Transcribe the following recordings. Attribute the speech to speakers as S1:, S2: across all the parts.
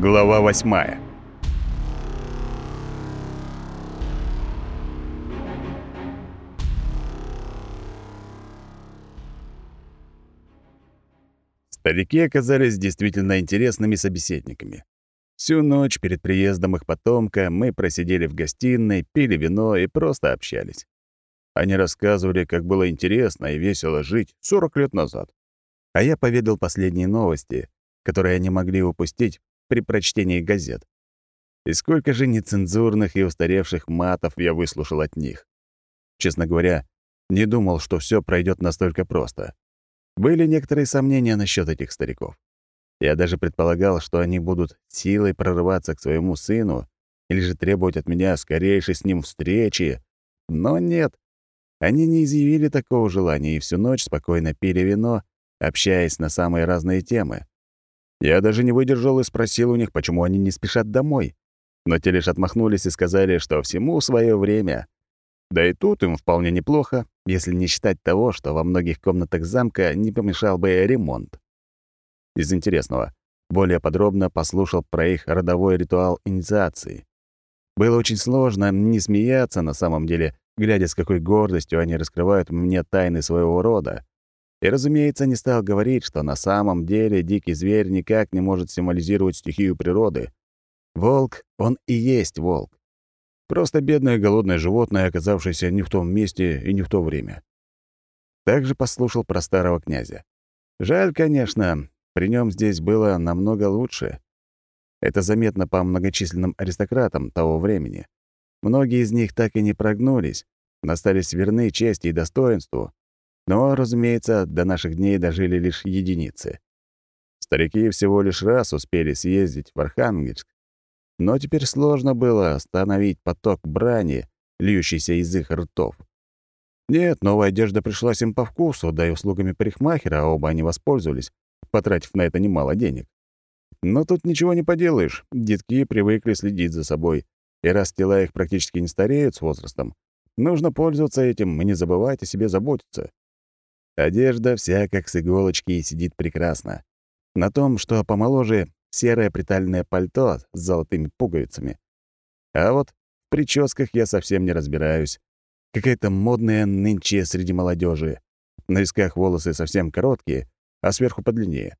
S1: Глава восьмая. Старики оказались действительно интересными собеседниками. Всю ночь перед приездом их потомка мы просидели в гостиной, пили вино и просто общались. Они рассказывали, как было интересно и весело жить 40 лет назад. А я поведал последние новости, которые они могли упустить при прочтении газет. И сколько же нецензурных и устаревших матов я выслушал от них. Честно говоря, не думал, что все пройдет настолько просто. Были некоторые сомнения насчет этих стариков. Я даже предполагал, что они будут силой прорываться к своему сыну или же требовать от меня скорейшей с ним встречи. Но нет. Они не изъявили такого желания и всю ночь спокойно пили вино, общаясь на самые разные темы. Я даже не выдержал и спросил у них, почему они не спешат домой. Но те лишь отмахнулись и сказали, что всему свое время. Да и тут им вполне неплохо, если не считать того, что во многих комнатах замка не помешал бы ремонт. Из интересного, более подробно послушал про их родовой ритуал инициации. Было очень сложно не смеяться на самом деле, глядя, с какой гордостью они раскрывают мне тайны своего рода. И, разумеется, не стал говорить, что на самом деле дикий зверь никак не может символизировать стихию природы. Волк, он и есть волк. Просто бедное голодное животное, оказавшееся не в том месте и не в то время. Также послушал про старого князя. Жаль, конечно, при нем здесь было намного лучше. Это заметно по многочисленным аристократам того времени. Многие из них так и не прогнулись, остались верны чести и достоинству, но, разумеется, до наших дней дожили лишь единицы. Старики всего лишь раз успели съездить в Архангельск, но теперь сложно было остановить поток брани, льющийся из их ртов. Нет, новая одежда пришлась им по вкусу, да и услугами парикмахера оба они воспользовались, потратив на это немало денег. Но тут ничего не поделаешь, детки привыкли следить за собой, и раз тела их практически не стареют с возрастом, нужно пользоваться этим и не забывать о себе заботиться. Одежда вся как с иголочки и сидит прекрасно. На том, что помоложе, серое притальное пальто с золотыми пуговицами. А вот в прическах я совсем не разбираюсь. Какая-то модная нынче среди молодежи. На висках волосы совсем короткие, а сверху подлиннее.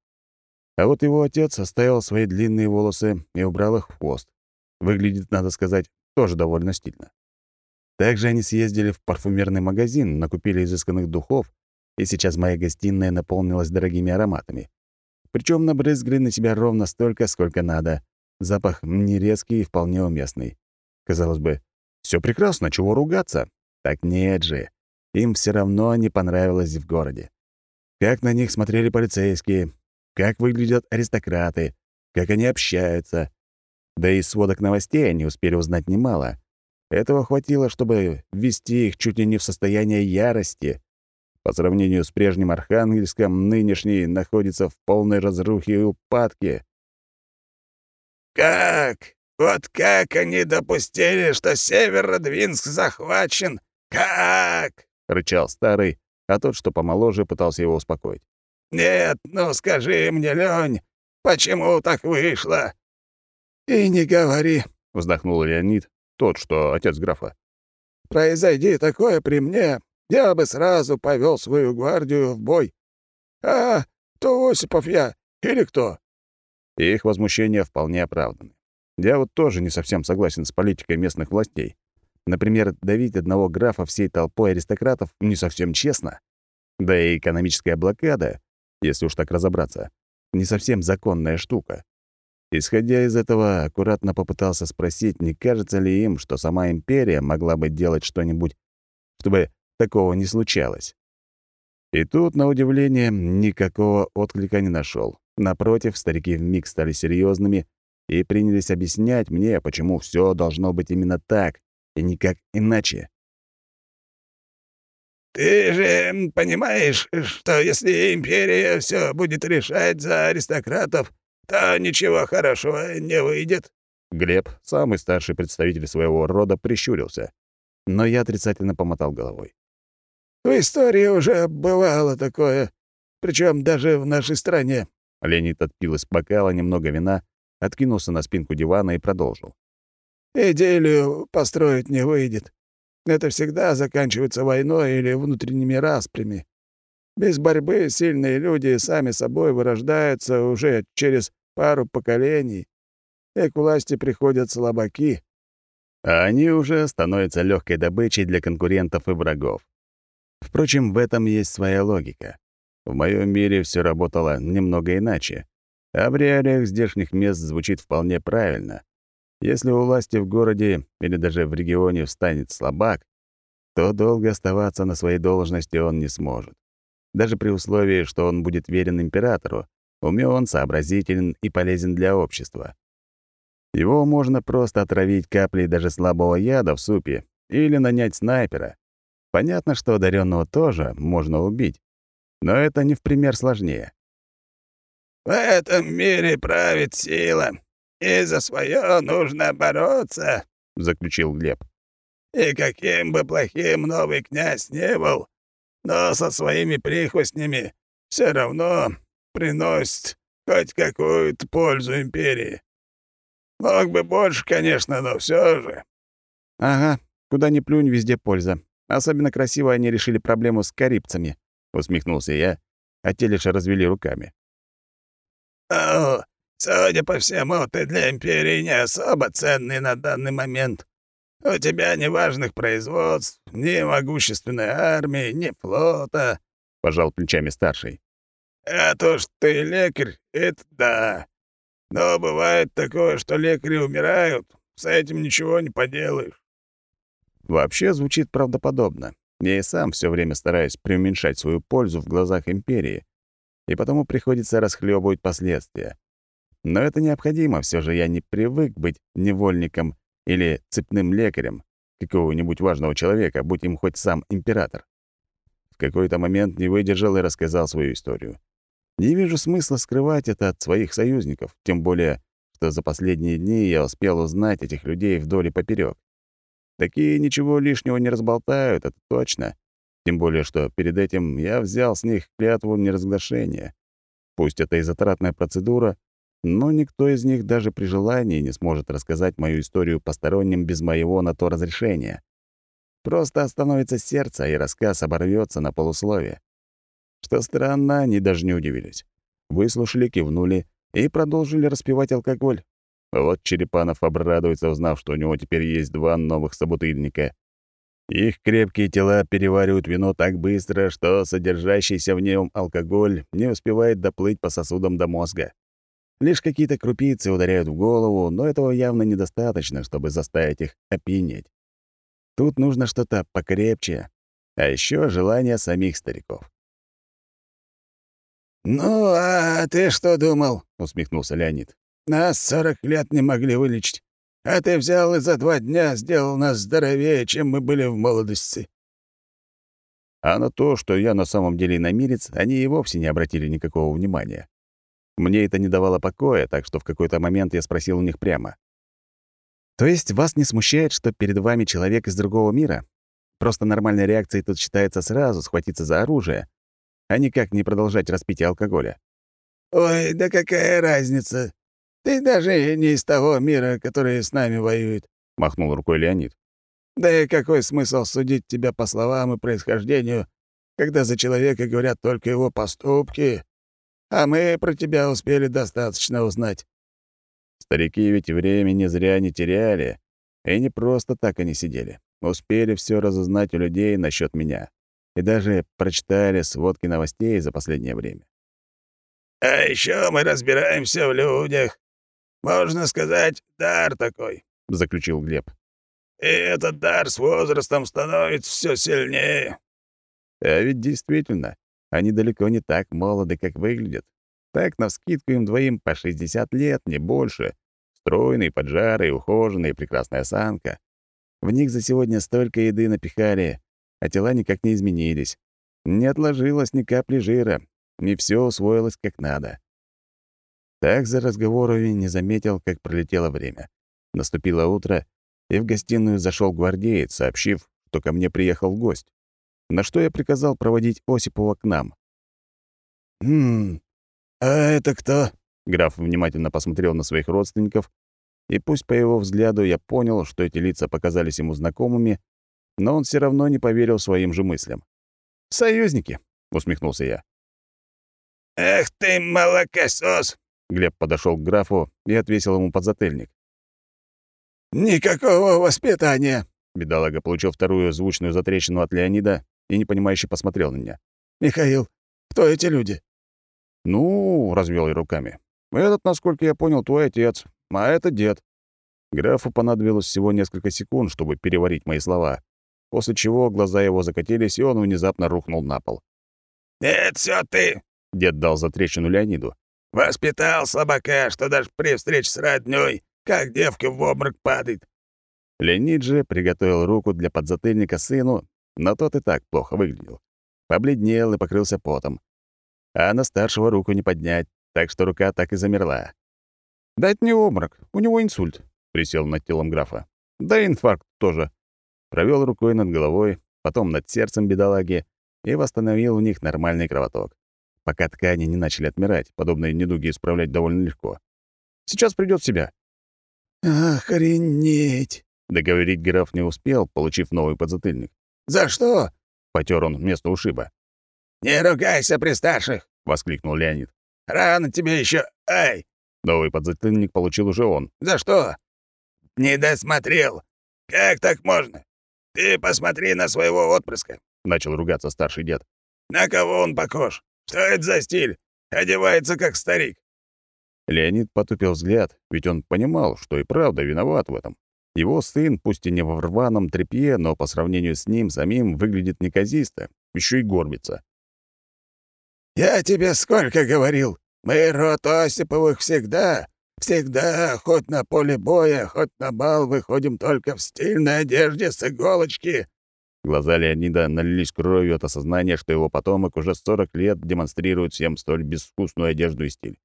S1: А вот его отец оставил свои длинные волосы и убрал их в хвост. Выглядит, надо сказать, тоже довольно стильно. Также они съездили в парфюмерный магазин, накупили изысканных духов, и сейчас моя гостиная наполнилась дорогими ароматами. Причем набрызгали на себя ровно столько, сколько надо. Запах не резкий и вполне уместный. Казалось бы, все прекрасно, чего ругаться? Так нет же. Им все равно не понравилось в городе. Как на них смотрели полицейские, как выглядят аристократы, как они общаются. Да и сводок новостей они успели узнать немало. Этого хватило, чтобы ввести их чуть ли не в состояние ярости. По сравнению с прежним Архангельском, нынешний находится в полной разрухе и упадке.
S2: «Как? Вот как они допустили, что Северодвинск захвачен? Как?»
S1: — рычал старый, а тот, что помоложе, пытался его успокоить.
S2: «Нет, ну скажи мне, Лёнь, почему так вышло?» «И не говори», — вздохнул Леонид, тот, что отец графа. «Произойди такое при мне, я бы сразу повел свою гвардию в бой. А, то Осипов я или кто?»
S1: Их возмущение вполне оправдано. Я вот тоже не совсем согласен с политикой местных властей. Например, давить одного графа всей толпой аристократов не совсем честно. Да и экономическая блокада, если уж так разобраться, не совсем законная штука. Исходя из этого, аккуратно попытался спросить, не кажется ли им, что сама империя могла бы делать что-нибудь, чтобы такого не случалось. И тут, на удивление, никакого отклика не нашел. Напротив, старики вмиг стали серьезными и принялись объяснять мне, почему все должно быть именно так и никак иначе.
S2: «Ты же понимаешь, что если империя все будет решать за аристократов, то ничего хорошего не выйдет?»
S1: Глеб, самый старший представитель своего рода, прищурился. Но я отрицательно помотал головой.
S2: В истории уже бывало такое, причем даже в нашей стране».
S1: Леонид отпил из бокала немного вина откинулся на спинку дивана и продолжил.
S2: «Идиллию построить не выйдет. Это всегда заканчивается войной или внутренними распрями. Без борьбы сильные люди сами собой вырождаются уже через пару поколений, и к власти приходят слабаки.
S1: А они уже становятся легкой добычей для конкурентов и врагов. Впрочем, в этом есть своя логика. В моем мире все работало немного иначе, а в реалиях здешних мест звучит вполне правильно. Если у власти в городе или даже в регионе встанет слабак, то долго оставаться на своей должности он не сможет. Даже при условии, что он будет верен императору, умён, сообразителен и полезен для общества. Его можно просто отравить каплей даже слабого яда в супе или нанять снайпера. Понятно, что одаренного тоже можно убить, но это не в пример сложнее.
S2: «В этом мире правит сила, и за свое нужно бороться», — заключил Глеб. «И каким бы плохим новый князь не был, но со своими прихвостнями все равно приносит хоть какую-то пользу империи. Мог бы больше, конечно, но все же».
S1: «Ага, куда ни плюнь, везде польза. Особенно красиво они решили проблему с карибцами», — усмехнулся я, а те лишь развели руками.
S2: «О, судя по всему, ты для Империи не особо ценный на данный момент. У тебя ни важных производств, ни могущественной армии, ни флота», — пожал плечами старший. «А то, что ты лекарь, это да. Но бывает такое, что лекари умирают, с этим ничего не поделаешь».
S1: Вообще звучит правдоподобно. Я и сам все время стараюсь преуменьшать свою пользу в глазах империи, и потому приходится расхлебывать последствия. Но это необходимо, все же я не привык быть невольником или цепным лекарем какого-нибудь важного человека, будь им хоть сам император. В какой-то момент не выдержал и рассказал свою историю. Не вижу смысла скрывать это от своих союзников, тем более, что за последние дни я успел узнать этих людей вдоль и поперёк. Такие ничего лишнего не разболтают, это точно. Тем более, что перед этим я взял с них клятву неразглашения. Пусть это и затратная процедура, но никто из них даже при желании не сможет рассказать мою историю посторонним без моего на то разрешения. Просто остановится сердце, и рассказ оборвется на полусловие. Что странно, они даже не удивились. Выслушали, кивнули и продолжили распивать алкоголь. Вот Черепанов обрадуется, узнав, что у него теперь есть два новых собутыльника. Их крепкие тела переваривают вино так быстро, что содержащийся в нем алкоголь не успевает доплыть по сосудам до мозга. Лишь какие-то крупицы ударяют в голову, но этого явно недостаточно, чтобы заставить их опьянеть. Тут нужно что-то покрепче, а еще желание самих стариков.
S2: «Ну, а ты что думал?» — усмехнулся Леонид. «Нас сорок лет не могли вылечить. А ты взял и за два дня сделал нас здоровее, чем мы были в молодости».
S1: А на то, что я на самом деле иномирец, они и вовсе не обратили никакого внимания. Мне это не давало покоя, так что в какой-то момент я спросил у них прямо. «То есть вас не смущает, что перед вами человек из другого мира? Просто нормальной реакцией тут считается сразу схватиться за оружие, а никак не продолжать распитие алкоголя».
S2: «Ой, да какая разница? Ты даже не из того мира, который с нами воюет», — махнул рукой Леонид. «Да и какой смысл судить тебя по словам и происхождению, когда за человека говорят только его поступки? А мы про тебя успели достаточно узнать».
S1: Старики ведь времени зря не теряли, и не просто так они сидели. Успели все разузнать у людей насчет меня. И даже прочитали сводки новостей за последнее время.
S2: «А еще мы разбираемся в людях», можно сказать, дар такой», — заключил Глеб. «И этот дар с возрастом становится все сильнее».
S1: А ведь действительно, они далеко не так молоды, как выглядят. Так, навскидку им двоим по 60 лет, не больше. Стройный, поджарый, ухоженный, прекрасная осанка. В них за сегодня столько еды напихали, а тела никак не изменились. Не отложилось ни капли жира, не все усвоилось как надо. Так за разговорами не заметил, как пролетело время. Наступило утро, и в гостиную зашел гвардеец, сообщив, что ко мне приехал гость. На что я приказал проводить Осипова к нам.
S2: «Хм, а это кто?»
S1: — Граф внимательно посмотрел на своих родственников, и пусть по его взгляду я понял, что эти лица показались ему знакомыми, но он все равно не поверил своим же мыслям. «Союзники», — усмехнулся я.
S2: «Эх ты, молокосос!»
S1: Глеб подошел к графу и отвесил ему подзатыльник.
S2: «Никакого воспитания!»
S1: Бедолага получил вторую звучную затрещину от Леонида и непонимающе посмотрел на меня.
S2: «Михаил, кто эти люди?»
S1: «Ну, — развел я руками, — этот, насколько я понял, твой отец, а это дед». Графу понадобилось всего несколько секунд, чтобы переварить мои слова, после чего глаза его закатились, и он внезапно рухнул на пол.
S2: «Это все ты!»
S1: — дед дал затрещину Леониду.
S2: «Воспитал слабака, что даже при встрече с роднёй, как девка в обморок падает».
S1: Леонид же приготовил руку для подзатыльника сыну, но тот и так плохо выглядел. Побледнел и покрылся потом. А на старшего руку не поднять, так что рука так и замерла. «Дать не обморок, у него инсульт», — присел над телом графа. «Да инфаркт тоже». Провел рукой над головой, потом над сердцем бедолаги и восстановил у них нормальный кровоток. Пока ткани не начали отмирать, подобные недуги исправлять довольно легко. Сейчас придет в себя.
S2: «Охренеть!»
S1: — договорить граф не успел, получив новый подзатыльник.
S2: «За что?»
S1: — потер он вместо ушиба.
S2: «Не ругайся при старших!»
S1: — воскликнул Леонид.
S2: «Рано тебе еще, Ай!»
S1: Новый подзатыльник получил уже он.
S2: «За что?» «Не досмотрел. Как так можно? Ты посмотри на своего отпрыска!»
S1: — начал ругаться старший дед.
S2: «На кого он похож? Что это за стиль? Одевается как старик».
S1: Леонид потупил взгляд, ведь он понимал, что и правда виноват в этом. Его сын, пусть и не в рваном тряпье, но по сравнению с ним самим выглядит неказисто, еще и горбится.
S2: «Я тебе сколько говорил? Мы, род Осиповых, всегда, всегда, хоть на поле боя, хоть на бал, выходим только в стильной одежде с иголочки».
S1: Глаза Леонида налились кровью от осознания, что его потомок уже 40 лет демонстрирует всем столь безвкусную одежду и стиль.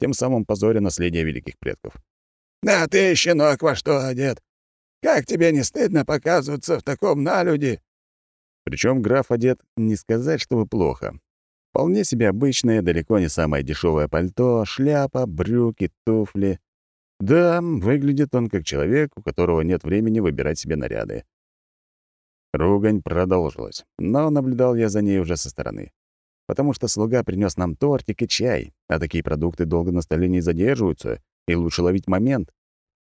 S1: Тем самым позоря наследия великих предков.
S2: «Да ты, щенок, во что одет? Как тебе не стыдно показываться в таком налюде?»
S1: Причем граф одет не сказать, чтобы плохо. Вполне себе обычное, далеко не самое дешевое пальто, шляпа, брюки, туфли. Да, выглядит он как человек, у которого нет времени выбирать себе наряды. Ругань продолжилась, но наблюдал я за ней уже со стороны. Потому что слуга принес нам тортик и чай, а такие продукты долго на столе не задерживаются, и лучше ловить момент.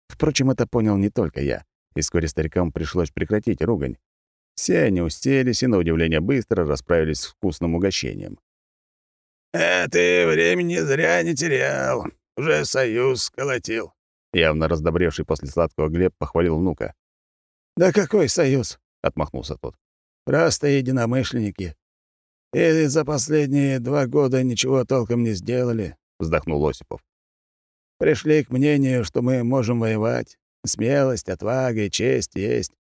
S1: Впрочем, это понял не только я, и вскоре старикам пришлось прекратить ругань. Все они устелись и, на удивление, быстро расправились с вкусным угощением.
S2: «А ты времени зря не терял. Уже союз сколотил».
S1: Явно раздобревший после сладкого Глеб похвалил внука.
S2: «Да какой союз?»
S1: — отмахнулся тот.
S2: «Просто единомышленники. И за последние два года ничего толком не сделали», — вздохнул Осипов. «Пришли к мнению, что мы можем воевать. Смелость, отвага и честь есть.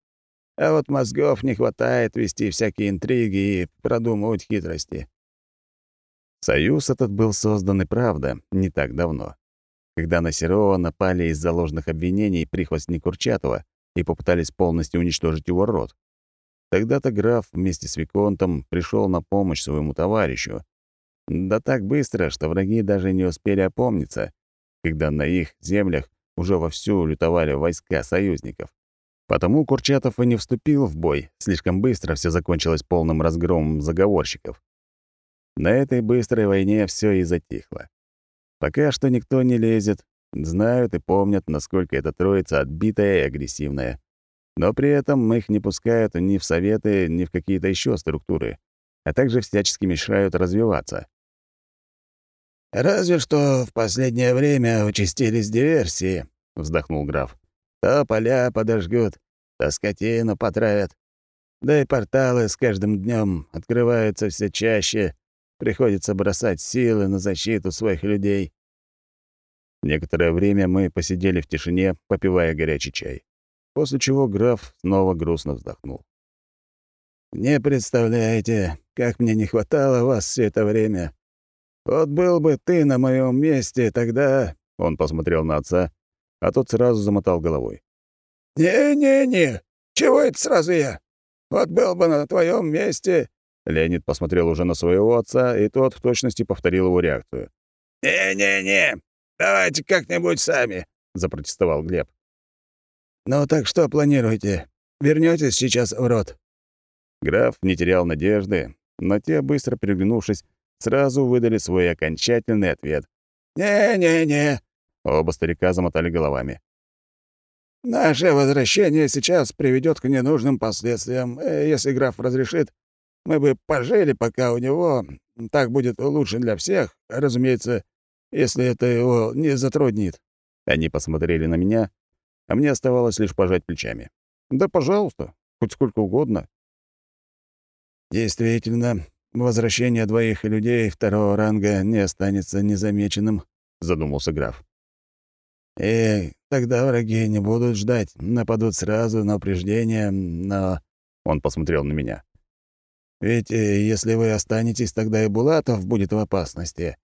S2: А вот мозгов не хватает вести всякие интриги и продумывать хитрости.
S1: Союз этот был создан и правда не так давно, когда на Серова напали из-за ложных обвинений прихвостни Курчатова и попытались полностью уничтожить его род. Тогда-то граф вместе с Виконтом пришел на помощь своему товарищу. Да так быстро, что враги даже не успели опомниться, когда на их землях уже вовсю лютовали войска союзников. Потому Курчатов и не вступил в бой, слишком быстро все закончилось полным разгромом заговорщиков. На этой быстрой войне все и затихло. Пока что никто не лезет, знают и помнят, насколько эта троица отбитая и агрессивная. Но при этом их не пускают ни в советы, ни в какие-то еще структуры, а также всячески мешают развиваться.
S2: «Разве что в последнее время участились диверсии», — вздохнул граф. «То поля подожгут, то скотину потравят. Да и порталы с каждым днем открываются все чаще, Приходится бросать силы на защиту своих людей.
S1: Некоторое время мы посидели в тишине, попивая горячий чай. После чего граф снова грустно вздохнул.
S2: «Не представляете, как мне не хватало вас все это время. Вот был бы ты на моем месте, тогда...»
S1: Он посмотрел на отца, а тот сразу замотал головой.
S2: «Не-не-не, чего это сразу я? Вот был бы на твоем месте,
S1: Леонид посмотрел уже на своего отца, и тот в точности повторил его реакцию.
S2: «Не-не-не, Давайте как-нибудь сами», — запротестовал Глеб.
S1: «Ну так что планируете? Вернётесь сейчас в рот?» Граф не терял надежды, но те, быстро переглянувшись, сразу выдали свой окончательный ответ.
S2: «Не-не-не», —
S1: оба старика замотали головами.
S2: «Наше возвращение сейчас приведет к ненужным последствиям. Э, если граф разрешит, мы бы пожили, пока у него. Так будет лучше для всех, разумеется, если это его не затруднит».
S1: Они посмотрели на меня, а мне оставалось лишь пожать плечами. «Да, пожалуйста, хоть сколько угодно». «Действительно, возвращение двоих людей второго ранга не останется незамеченным», — задумался граф. «Эй, тогда враги не будут ждать, нападут сразу на упреждение, но...» Он посмотрел на меня. «Ведь э, если вы останетесь, тогда и Булатов будет в опасности.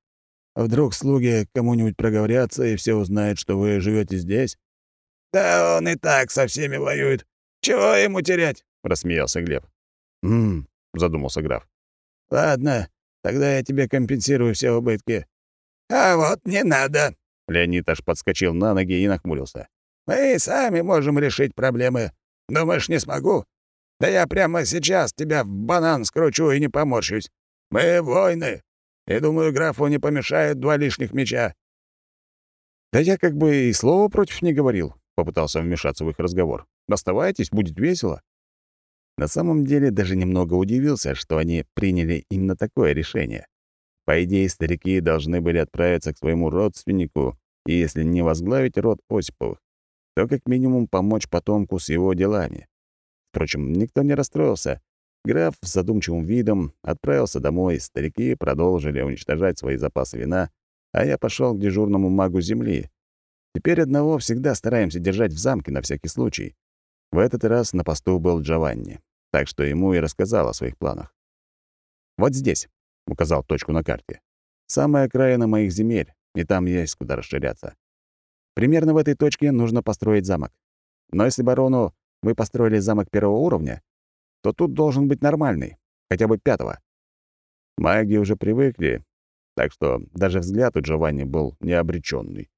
S1: Вдруг слуги кому-нибудь проговорятся, и все узнают, что вы живете здесь?»
S2: «Да он и так со всеми воюет. Чего ему терять?» — рассмеялся Глеб.
S1: «Ммм, — задумался граф.
S2: «Ладно, тогда я тебе компенсирую все убытки». «А вот не надо!»
S1: Леонид аж подскочил на ноги и нахмурился.
S2: «Мы сами можем решить проблемы. Думаешь, не смогу? Да я прямо сейчас тебя в банан скручу и не поморщусь. Мы воины, и, думаю, графу не помешает два лишних меча».
S1: «Да я как бы и слова против не говорил», — попытался вмешаться в их разговор. «Оставайтесь, будет весело». На самом деле даже немного удивился, что они приняли именно такое решение. По идее, старики должны были отправиться к своему родственнику, и если не возглавить род Осиповых, то как минимум помочь потомку с его делами. Впрочем, никто не расстроился. Граф с задумчивым видом отправился домой, старики продолжили уничтожать свои запасы вина, а я пошел к дежурному магу земли. Теперь одного всегда стараемся держать в замке на всякий случай. В этот раз на посту был Джованни, так что ему и рассказал о своих планах. «Вот здесь», — указал точку на карте, — «самая окраина моих земель, и там есть куда расширяться. Примерно в этой точке нужно построить замок. Но если барону вы построили замок первого уровня, то тут должен быть нормальный, хотя бы пятого. Маги уже привыкли, так что даже взгляд у Джованни был необреченный.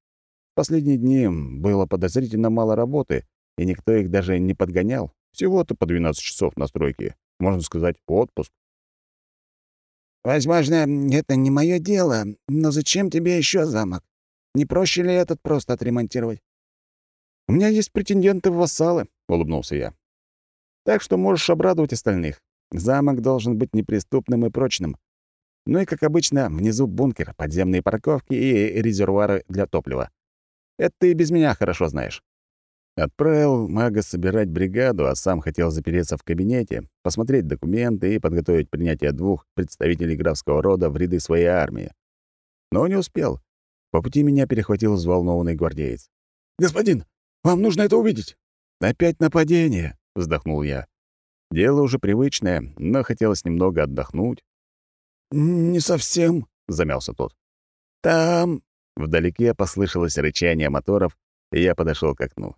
S1: Последние дни было подозрительно мало работы, и никто их даже не подгонял. Всего-то по 12 часов на стройке. Можно сказать, отпуск.
S2: «Возможно, это не мое дело, но зачем тебе еще замок? Не проще ли этот просто отремонтировать?»
S1: «У меня есть претенденты в вассалы», — улыбнулся я. «Так что можешь обрадовать остальных. Замок должен быть неприступным и прочным. Ну и, как обычно, внизу бункер, подземные парковки и резервуары для топлива. Это ты и без меня хорошо знаешь. Отправил мага собирать бригаду, а сам хотел запереться в кабинете, посмотреть документы и подготовить принятие двух представителей графского рода в ряды своей армии. Но не успел. По пути меня перехватил взволнованный гвардеец.
S2: «Господин, вам нужно это увидеть!»
S1: «Опять нападение!» — вздохнул я. Дело уже привычное, но хотелось немного отдохнуть.
S2: «Не совсем», — замялся тот. «Там...»
S1: Вдалеке послышалось рычание моторов, и я подошел к окну.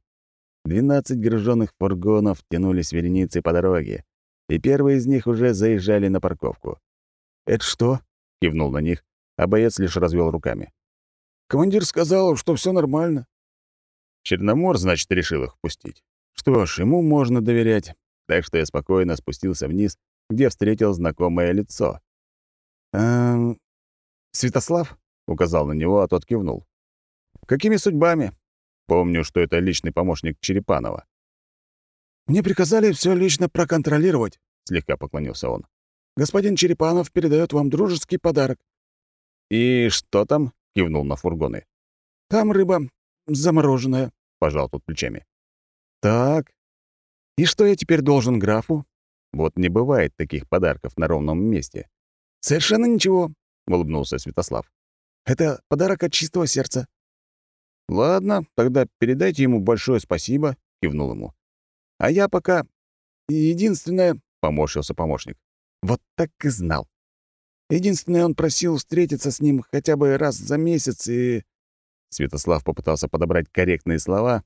S1: Двенадцать груженных фургонов тянулись вереницей по дороге, и первые из них уже заезжали на парковку.
S2: «Это что?»
S1: — кивнул на них, а боец лишь развел руками.
S2: «Командир сказал, что все нормально».
S1: Черномор, значит, решил их впустить. Что ж, ему можно доверять, так что я спокойно спустился вниз, где встретил знакомое лицо. «Эм... Святослав?» — указал на него, а тот кивнул. «Какими судьбами?» Помню, что это личный помощник Черепанова.
S2: «Мне приказали все лично проконтролировать», — слегка поклонился он. «Господин Черепанов передает вам дружеский подарок».
S1: «И что там?» — кивнул на фургоны.
S2: «Там рыба замороженная», — пожал тут плечами.
S1: «Так. И что я теперь должен графу?» Вот не бывает таких подарков на ровном месте.
S2: «Совершенно ничего», —
S1: улыбнулся Святослав.
S2: «Это подарок от чистого сердца.
S1: «Ладно, тогда передайте ему большое спасибо», — кивнул ему. «А я пока... Единственное...» — поморщился помощник. «Вот так и знал. Единственное, он просил встретиться с ним хотя бы раз за месяц и...» Святослав попытался подобрать корректные слова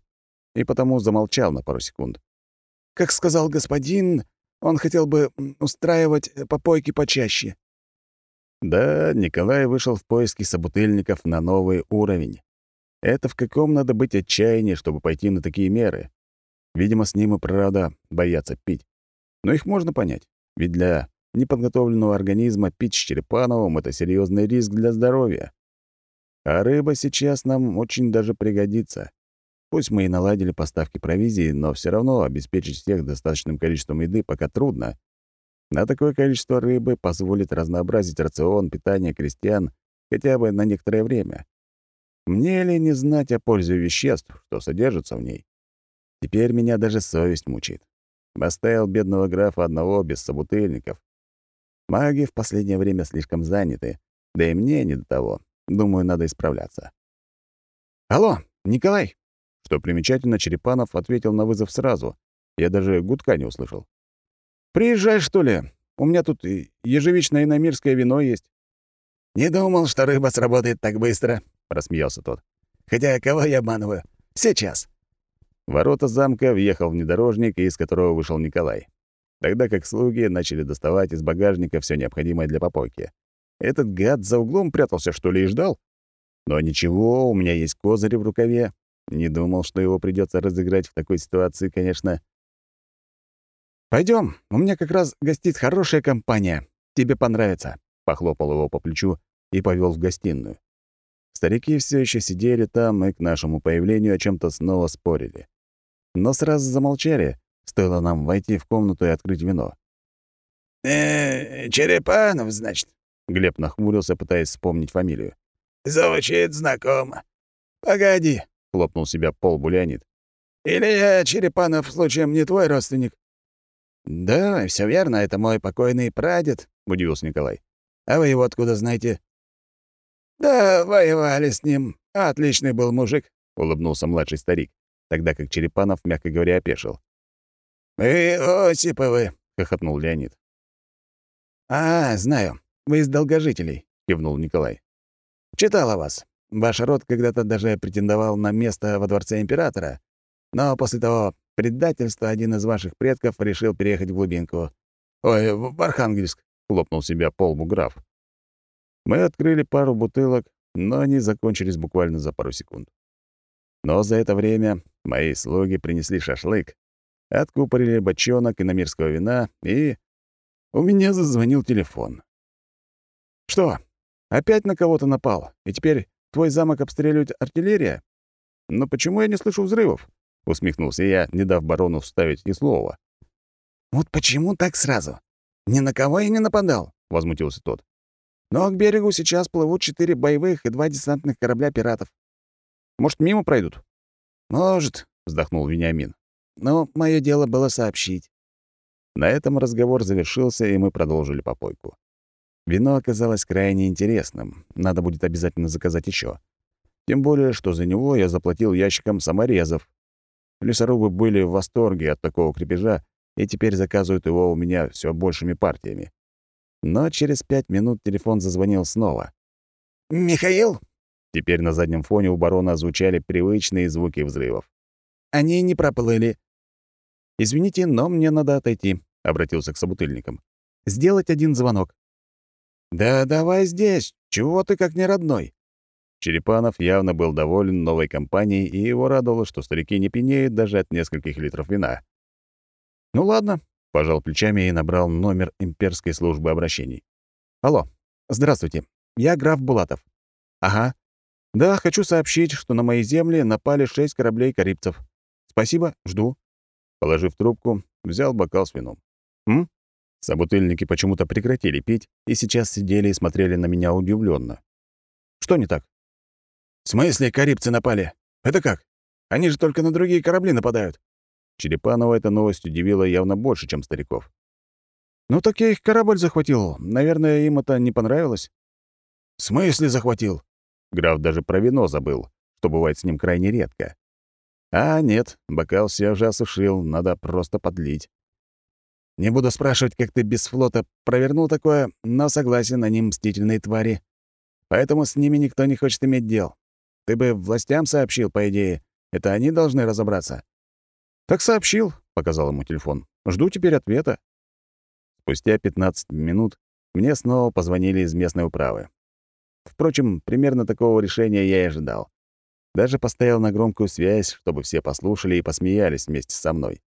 S1: и потому замолчал на пару секунд.
S2: «Как сказал господин, он хотел бы устраивать попойки почаще».
S1: Да, Николай вышел в поиски собутыльников на новый уровень. Это в каком надо быть отчаянии, чтобы пойти на такие меры? Видимо, с ним и правда боятся пить. Но их можно понять, ведь для неподготовленного организма пить с Черепановым — это серьезный риск для здоровья. А рыба сейчас нам очень даже пригодится. Пусть мы и наладили поставки провизии, но все равно обеспечить всех достаточным количеством еды пока трудно. На такое количество рыбы позволит разнообразить рацион питания крестьян хотя бы на некоторое время. Мне ли не знать о пользе веществ, что содержатся в ней? Теперь меня даже совесть мучает. Оставил бедного графа одного без собутыльников. Маги в последнее время слишком заняты, да и мне не до того. Думаю, надо исправляться. «Алло, Николай!» Что примечательно, Черепанов ответил на вызов сразу. Я даже гудка не услышал. «Приезжай, что ли? У меня тут ежевичное иномирское вино есть».
S2: «Не думал, что рыба сработает так быстро», — рассмеялся тот. «Хотя кого я обманываю? Сейчас».
S1: ворота замка въехал внедорожник, из которого вышел Николай. Тогда как слуги начали доставать из багажника все необходимое для попойки. Этот гад за углом прятался, что ли, и ждал? Но ничего, у меня есть козырь в рукаве. Не думал, что его придется разыграть в такой ситуации, конечно. Пойдем, у меня как раз гостит хорошая компания. Тебе понравится. Похлопал его по плечу и повел в гостиную. Старики все еще сидели там и к нашему появлению о чем то снова спорили. Но сразу замолчали, стоило нам войти в комнату и открыть вино.
S2: «Э, Черепанов, значит?»
S1: Глеб нахмурился, пытаясь вспомнить фамилию.
S2: «Звучит знакомо. Погоди», — хлопнул себя пол Леонид. «Или я, Черепанов, случаем не твой родственник?»
S3: «Да, все верно, это мой покойный прадед», — удивился Николай. «А вы его откуда знаете?»
S2: «Да, воевали с ним. Отличный был мужик», —
S1: улыбнулся младший старик, тогда как Черепанов, мягко говоря, опешил.
S2: «Вы Осиповы», — хохотнул Леонид.
S3: «А, знаю. Вы из долгожителей», — кивнул Николай. «Читал о вас. Ваш род когда-то даже претендовал на место во дворце императора, но после того предательства один из ваших предков решил переехать в глубинку. Ой, в Архангельск», — хлопнул себя полбу граф.
S1: Мы открыли пару бутылок, но они закончились буквально за пару секунд. Но за это время мои слуги принесли шашлык, откупорили бочонок иномирского вина, и... У меня зазвонил телефон. «Что, опять на кого-то напал, и теперь твой замок обстреливает артиллерия? Но почему я не слышу взрывов?» — усмехнулся я, не дав барону вставить ни слова.
S3: «Вот почему так сразу? Ни на кого я не нападал», — возмутился тот. «Но к берегу сейчас плывут четыре боевых и два десантных корабля пиратов. Может, мимо пройдут?»
S1: «Может», — вздохнул Вениамин.
S3: «Но мое дело было сообщить».
S1: На этом разговор завершился, и мы продолжили попойку. Вино оказалось крайне интересным. Надо будет обязательно заказать еще. Тем более, что за него я заплатил ящиком саморезов. Лесорубы были в восторге от такого крепежа и теперь заказывают его у меня все большими партиями. Но через пять минут телефон зазвонил снова.
S2: «Михаил?»
S1: Теперь на заднем фоне у барона звучали привычные звуки взрывов.
S3: «Они не проплыли».
S1: «Извините, но мне надо отойти», — обратился к собутыльникам. «Сделать один звонок».
S3: «Да давай здесь. Чего ты как не родной?»
S1: Черепанов явно был доволен новой компанией, и его радовало, что старики не пьянеют даже от нескольких литров вина. «Ну ладно», — пожал плечами и набрал номер имперской службы обращений. «Алло, здравствуйте. Я граф Булатов». «Ага. Да, хочу сообщить, что на мои земли напали шесть кораблей карибцев. Спасибо, жду». Положив трубку, взял бокал с вином. «М? Собутыльники почему-то прекратили пить и сейчас сидели и смотрели на меня удивленно. Что не так?
S3: «В смысле карибцы напали? Это как? Они же только на другие корабли нападают».
S1: Черепанова эта новость удивила явно больше, чем стариков.
S3: «Ну так я их корабль захватил. Наверное, им это не понравилось».
S2: «В смысле захватил?»
S1: Граф даже про вино забыл, что бывает с ним крайне редко. А нет, бокал все уже осушил, надо просто подлить.
S3: Не буду спрашивать, как ты без флота провернул такое, но согласен, они мстительные твари. Поэтому с ними никто не хочет иметь дел. Ты бы властям сообщил, по идее. Это они должны разобраться.
S1: «Так сообщил», — показал ему телефон. «Жду теперь ответа». Спустя 15 минут мне снова позвонили из местной управы. Впрочем, примерно такого решения я и ожидал. Даже поставил на громкую связь, чтобы все послушали и посмеялись вместе со мной.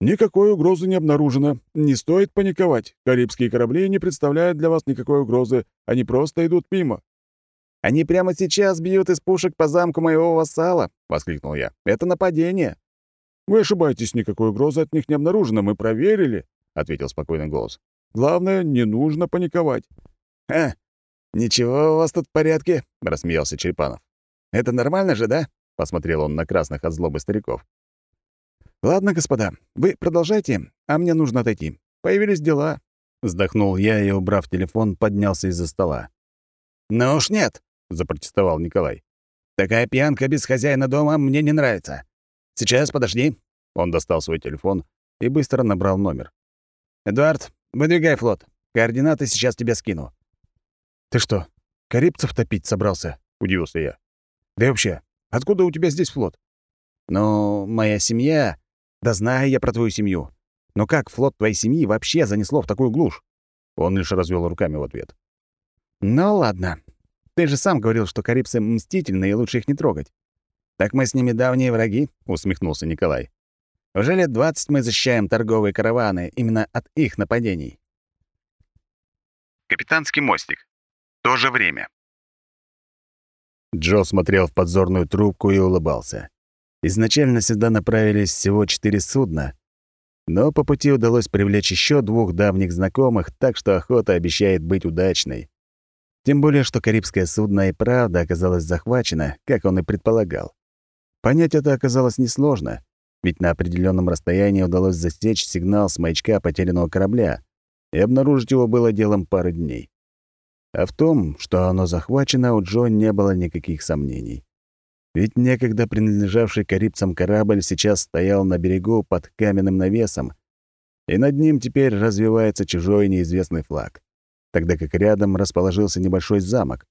S4: «Никакой угрозы не обнаружено. Не стоит паниковать. Карибские корабли не представляют для вас никакой угрозы. Они просто идут мимо».
S1: «Они прямо сейчас бьют из пушек по замку моего вассала!» — воскликнул я. «Это нападение!»
S4: «Вы ошибаетесь, никакой угрозы от них не обнаружено. Мы проверили», — ответил спокойный голос. «Главное, не нужно паниковать».
S3: «Ха! Ничего у вас тут в порядке?» — рассмеялся Черепанов. «Это нормально же, да?» — посмотрел он на красных от злобы стариков. «Ладно, господа, вы продолжайте, а мне нужно отойти. Появились дела».
S1: Вздохнул я и, убрав телефон, поднялся из-за стола.
S3: «Ну уж нет», — запротестовал Николай. «Такая пьянка без хозяина дома мне не нравится. Сейчас, подожди».
S1: Он достал свой телефон и быстро набрал номер.
S3: «Эдуард, выдвигай флот. Координаты сейчас тебе скину».
S4: «Ты что, карибцев топить собрался?» — удивился я. «Да и вообще, откуда у тебя здесь флот?»
S3: «Ну, моя семья...» «Да знаю я про твою семью. Но как флот твоей семьи вообще занесло в такую глушь?»
S1: Он лишь развел руками в ответ.
S3: «Ну ладно. Ты же сам говорил, что карибцы мстительные, и лучше их не трогать. Так мы с ними давние враги?» — усмехнулся Николай. «Уже лет двадцать мы защищаем торговые караваны именно от их нападений».
S1: Капитанский мостик. То же время. Джо смотрел в подзорную трубку и улыбался. Изначально сюда направились всего четыре судна, но по пути удалось привлечь еще двух давних знакомых, так что охота обещает быть удачной. Тем более, что карибское судно и правда оказалось захвачено, как он и предполагал. Понять это оказалось несложно, ведь на определенном расстоянии удалось засечь сигнал с маячка потерянного корабля, и обнаружить его было делом пары дней. А в том, что оно захвачено, у Джо не было никаких сомнений. Ведь некогда принадлежавший карибцам корабль сейчас стоял на берегу под каменным навесом, и над ним теперь развивается чужой неизвестный флаг, тогда как рядом расположился небольшой замок.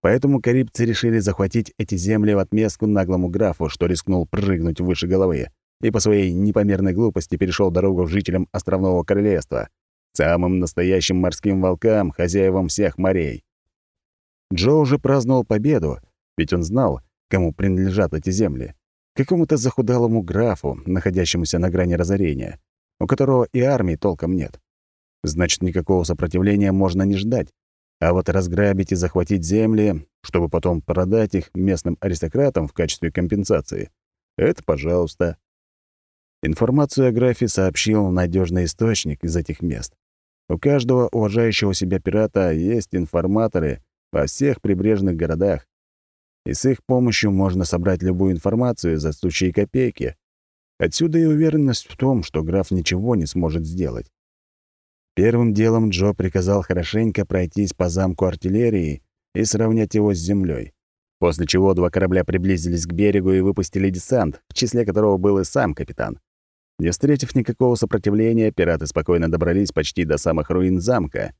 S1: Поэтому карибцы решили захватить эти земли в отместку наглому графу, что рискнул прыгнуть выше головы и по своей непомерной глупости перешел дорогу жителям островного королевства — самым настоящим морским волкам, хозяевам всех морей. Джо уже праздновал победу, ведь он знал, кому принадлежат эти земли. Какому-то захудалому графу, находящемуся на грани разорения, у которого и армии толком нет. Значит, никакого сопротивления можно не ждать. А вот разграбить и захватить земли, чтобы потом продать их местным аристократам в качестве компенсации — это пожалуйста. Информацию о графе сообщил надежный источник из этих мест. У каждого уважающего себя пирата есть информаторы во всех прибрежных городах, и с их помощью можно собрать любую информацию за сущие копейки. Отсюда и уверенность в том, что граф ничего не сможет сделать. Первым делом Джо приказал хорошенько пройтись по замку артиллерии и сравнять его с землей, после чего два корабля приблизились к берегу и выпустили десант, в числе которого был и сам капитан. Не встретив никакого сопротивления, пираты спокойно добрались почти до самых руин замка.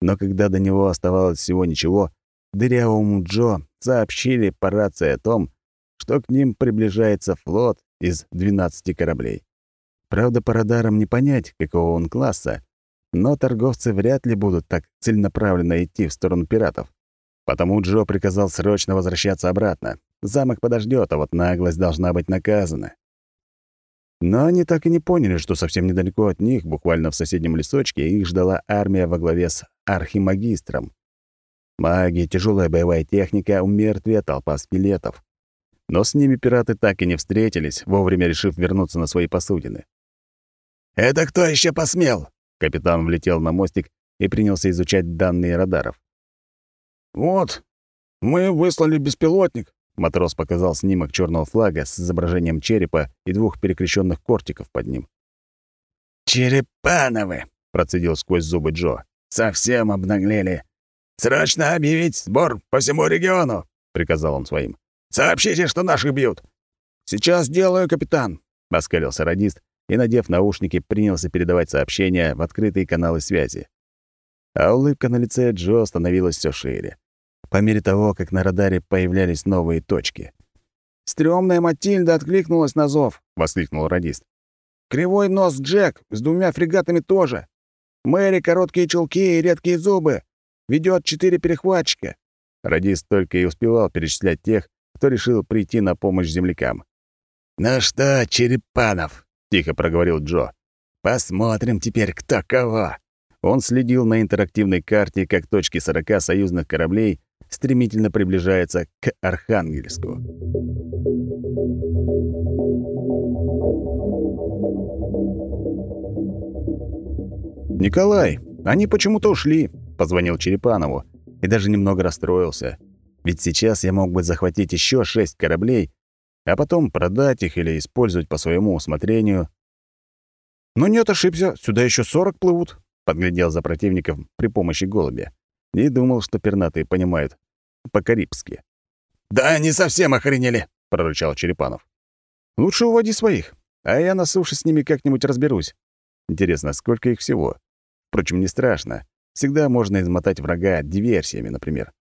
S1: Но когда до него оставалось всего ничего, дырявому Джо сообщили по рации о том, что к ним приближается флот из 12 кораблей. Правда, по радарам не понять, какого он класса, но торговцы вряд ли будут так целенаправленно идти в сторону пиратов. Потому Джо приказал срочно возвращаться обратно. Замок подождет, а вот наглость должна быть наказана. Но они так и не поняли, что совсем недалеко от них, буквально в соседнем лесочке, их ждала армия во главе с архимагистром. Маги, тяжелая боевая техника, умертвие, толпа скелетов. Но с ними пираты так и не встретились, вовремя решив вернуться на свои посудины.
S3: «Это кто еще посмел?»
S1: Капитан влетел на мостик и принялся изучать данные радаров.
S4: «Вот, мы выслали беспилотник.
S1: Матрос показал снимок черного флага с изображением черепа и двух перекрещенных кортиков под ним.
S3: «Черепановы!» — процедил сквозь зубы Джо. «Совсем обнаглели. Срочно объявить сбор по всему региону!» — приказал он своим. «Сообщите, что наших бьют!»
S4: «Сейчас делаю, капитан!»
S1: — оскалился радист и, надев наушники, принялся передавать сообщения в открытые каналы связи. А улыбка на лице Джо становилась все шире по мере того, как на радаре появлялись новые точки.
S4: «Стрёмная Матильда откликнулась на зов», —
S1: воскликнул радист.
S4: «Кривой нос Джек, с двумя фрегатами тоже. Мэри короткие чулки и редкие зубы. Ведет четыре перехватчика».
S1: Радист только и успевал перечислять тех, кто решил прийти на помощь землякам.
S3: «Ну что, Черепанов?» — тихо проговорил Джо. «Посмотрим теперь, кто кого».
S1: Он следил на интерактивной карте, как точки 40 союзных кораблей стремительно приближаются к Архангельску. «Николай, они почему-то ушли», — позвонил Черепанову и даже немного расстроился. Ведь сейчас я мог бы захватить еще шесть кораблей, а потом продать их или использовать по своему усмотрению. «Но нет, ошибся, сюда еще сорок плывут», — подглядел за противником при помощи голубя. И думал, что пернатые понимают по-карибски.
S2: «Да они совсем охренели!» — прорычал Черепанов.
S1: «Лучше уводи своих, а я на суше с ними как-нибудь разберусь. Интересно, сколько их всего? Впрочем, не страшно. Всегда можно измотать врага диверсиями, например.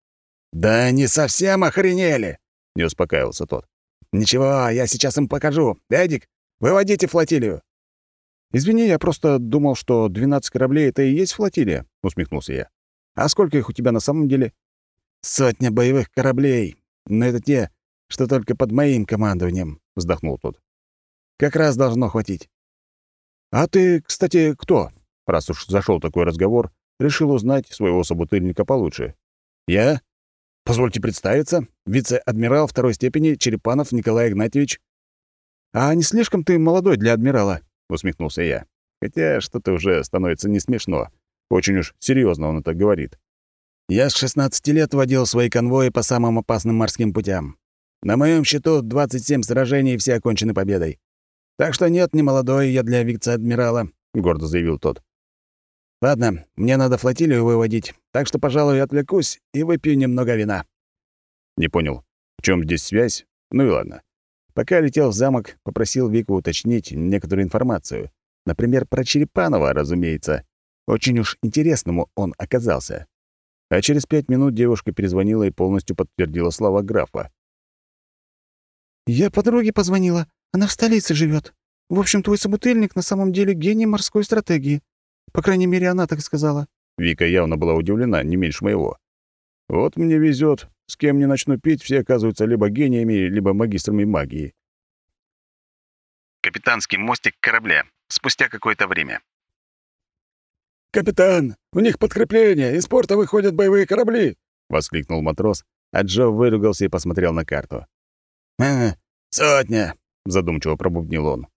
S2: «Да они совсем охренели!»
S1: — не успокаивался тот.
S2: «Ничего, я сейчас им покажу. Эдик, выводите флотилию!»
S1: «Извини, я просто думал, что 12 кораблей — это и есть флотилия», — усмехнулся я. «А сколько их у тебя на самом деле?»
S3: «Сотня боевых кораблей. Но это те, что только под моим командованием», — вздохнул тот. «Как раз должно хватить».
S1: «А ты, кстати, кто?» Раз уж зашел такой разговор, решил узнать своего собутыльника получше. «Я? Позвольте представиться. Вице-адмирал второй степени Черепанов Николай Игнатьевич». «А не слишком ты молодой для адмирала?» — усмехнулся я. Хотя что-то уже становится не смешно. Очень уж серьезно он это говорит.
S3: «Я с 16 лет водил свои конвои по самым опасным морским путям. На моем счету 27 сражений, и все окончены победой. Так что нет, не молодой я для вице-адмирала», — гордо заявил тот. Ладно, мне надо флотилию выводить, так что, пожалуй, отвлекусь и выпью немного вина.
S1: Не понял, в чем здесь связь? Ну и ладно. Пока летел в замок, попросил Вику уточнить некоторую информацию. Например, про Черепанова, разумеется. Очень уж интересному он оказался. А через пять минут девушка перезвонила и полностью подтвердила слова графа.
S5: «Я подруге позвонила. Она в столице живет. В общем, твой собутыльник на самом деле гений морской стратегии. По крайней мере, она так сказала».
S1: Вика явно была удивлена, не меньше моего. «Вот мне везет. С кем не начну пить, все оказываются либо гениями, либо магистрами магии».
S6: Капитанский мостик корабля. Спустя какое-то время.
S2: «Капитан, у них подкрепление, из порта выходят боевые корабли!»
S1: — воскликнул матрос, а Джо выругался и посмотрел на карту.
S2: «А, сотня!»
S1: — задумчиво пробубнил он.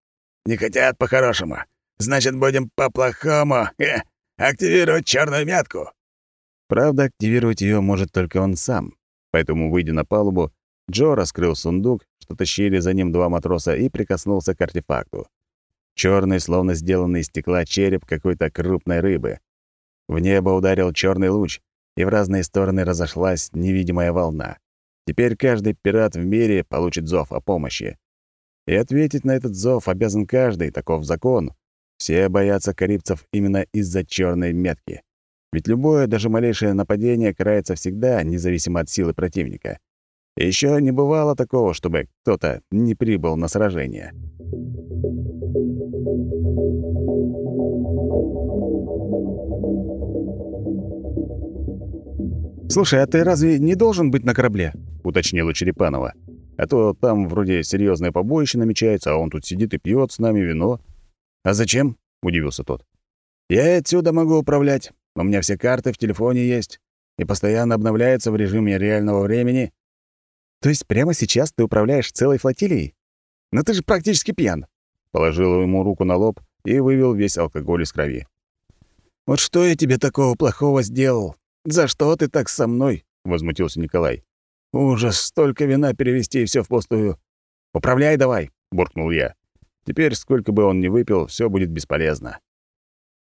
S2: «Не хотят по-хорошему. Значит, будем по-плохому э, активировать черную метку.
S1: Правда, активировать ее может только он сам. Поэтому, выйдя на палубу, Джо раскрыл сундук, что тащили за ним два матроса, и прикоснулся к артефакту. Черный, словно сделанный из стекла череп какой-то крупной рыбы. В небо ударил черный луч, и в разные стороны разошлась невидимая волна. Теперь каждый пират в мире получит зов о помощи. И ответить на этот зов обязан каждый, таков закон. Все боятся карибцев именно из-за черной метки. Ведь любое, даже малейшее нападение карается всегда, независимо от силы противника. Еще не бывало такого, чтобы кто-то не прибыл на сражение. «Слушай, а ты разве не должен быть на корабле?» — уточнила Черепанова. «А то там вроде серьезное побоище намечается, а он тут сидит и пьет с нами вино». «А зачем?» — удивился тот. «Я отсюда могу управлять. У меня все карты в телефоне есть и постоянно обновляются в режиме реального времени». «То есть прямо сейчас ты управляешь целой флотилией? Но ты же практически пьян!» Положил ему руку на лоб и вывел весь алкоголь из крови.
S3: «Вот что я тебе такого плохого сделал? За что ты так со мной?» — возмутился Николай. «Ужас, столько вина перевести и все впустую.
S1: Управляй давай!» — буркнул я. Теперь, сколько бы он ни выпил, все будет бесполезно.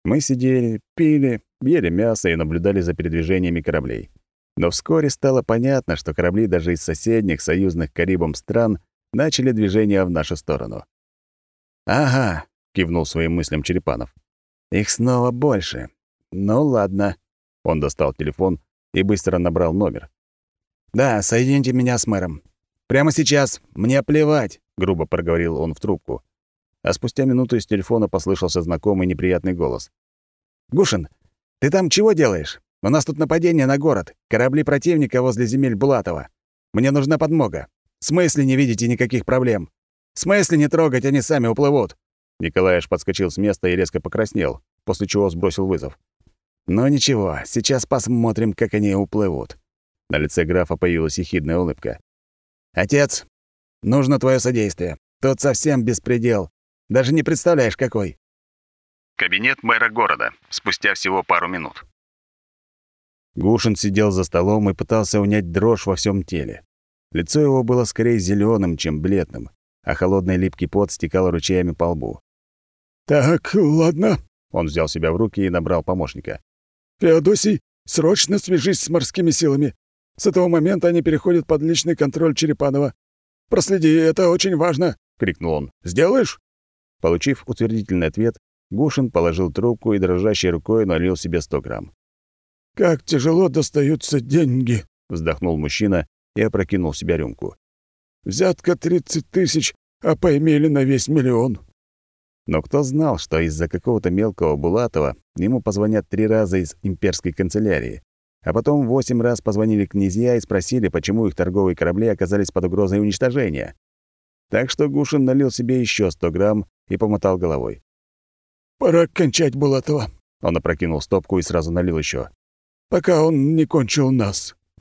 S1: Мы сидели, пили, ели мясо и наблюдали за передвижениями кораблей. Но вскоре стало понятно, что корабли даже из соседних союзных Карибом стран начали движение в нашу сторону.
S3: «Ага», — кивнул своим мыслям Черепанов. «Их снова больше. Ну ладно».
S1: Он достал телефон и быстро набрал номер.
S3: «Да, соедините меня с мэром. Прямо сейчас. Мне плевать», — грубо проговорил он в трубку
S1: а спустя минуту из телефона послышался знакомый неприятный голос.
S3: «Гушин, ты там чего делаешь? У нас тут нападение на город, корабли противника возле земель Булатова. Мне нужна подмога». В смысле не видите никаких проблем? В смысле не трогать, они сами уплывут?» Николай аж подскочил с места и резко покраснел, после чего сбросил вызов. «Ну ничего, сейчас посмотрим, как они уплывут». На лице графа появилась ехидная улыбка. «Отец, нужно твое содействие. Тут совсем беспредел. Даже не представляешь, какой».
S6: Кабинет мэра города. Спустя всего пару минут.
S1: Гушин сидел за столом и пытался унять дрожь во всем теле. Лицо его было скорее зеленым, чем бледным, а холодный липкий пот стекал ручьями по лбу.
S4: «Так, ладно», — он взял себя в руки и набрал помощника. «Феодосий, срочно свяжись с морскими силами. С этого момента они переходят под личный контроль Черепанова. Проследи, это очень важно!» — крикнул он. «Сделаешь?»
S1: Получив утвердительный ответ, Гушин положил трубку и дрожащей рукой налил себе сто грамм.
S4: «Как тяжело достаются деньги!» — вздохнул мужчина и опрокинул себе рюмку. «Взятка тридцать тысяч, а поимели на весь миллион».
S1: Но кто знал, что из-за какого-то мелкого Булатова ему позвонят три раза из имперской канцелярии, а потом восемь раз позвонили князья и спросили, почему их торговые корабли оказались под угрозой уничтожения. Так что Гушин налил себе еще сто грамм и помотал головой.
S4: «Пора кончать Булатова».
S1: Он опрокинул стопку и сразу налил еще.
S4: «Пока он не кончил нас».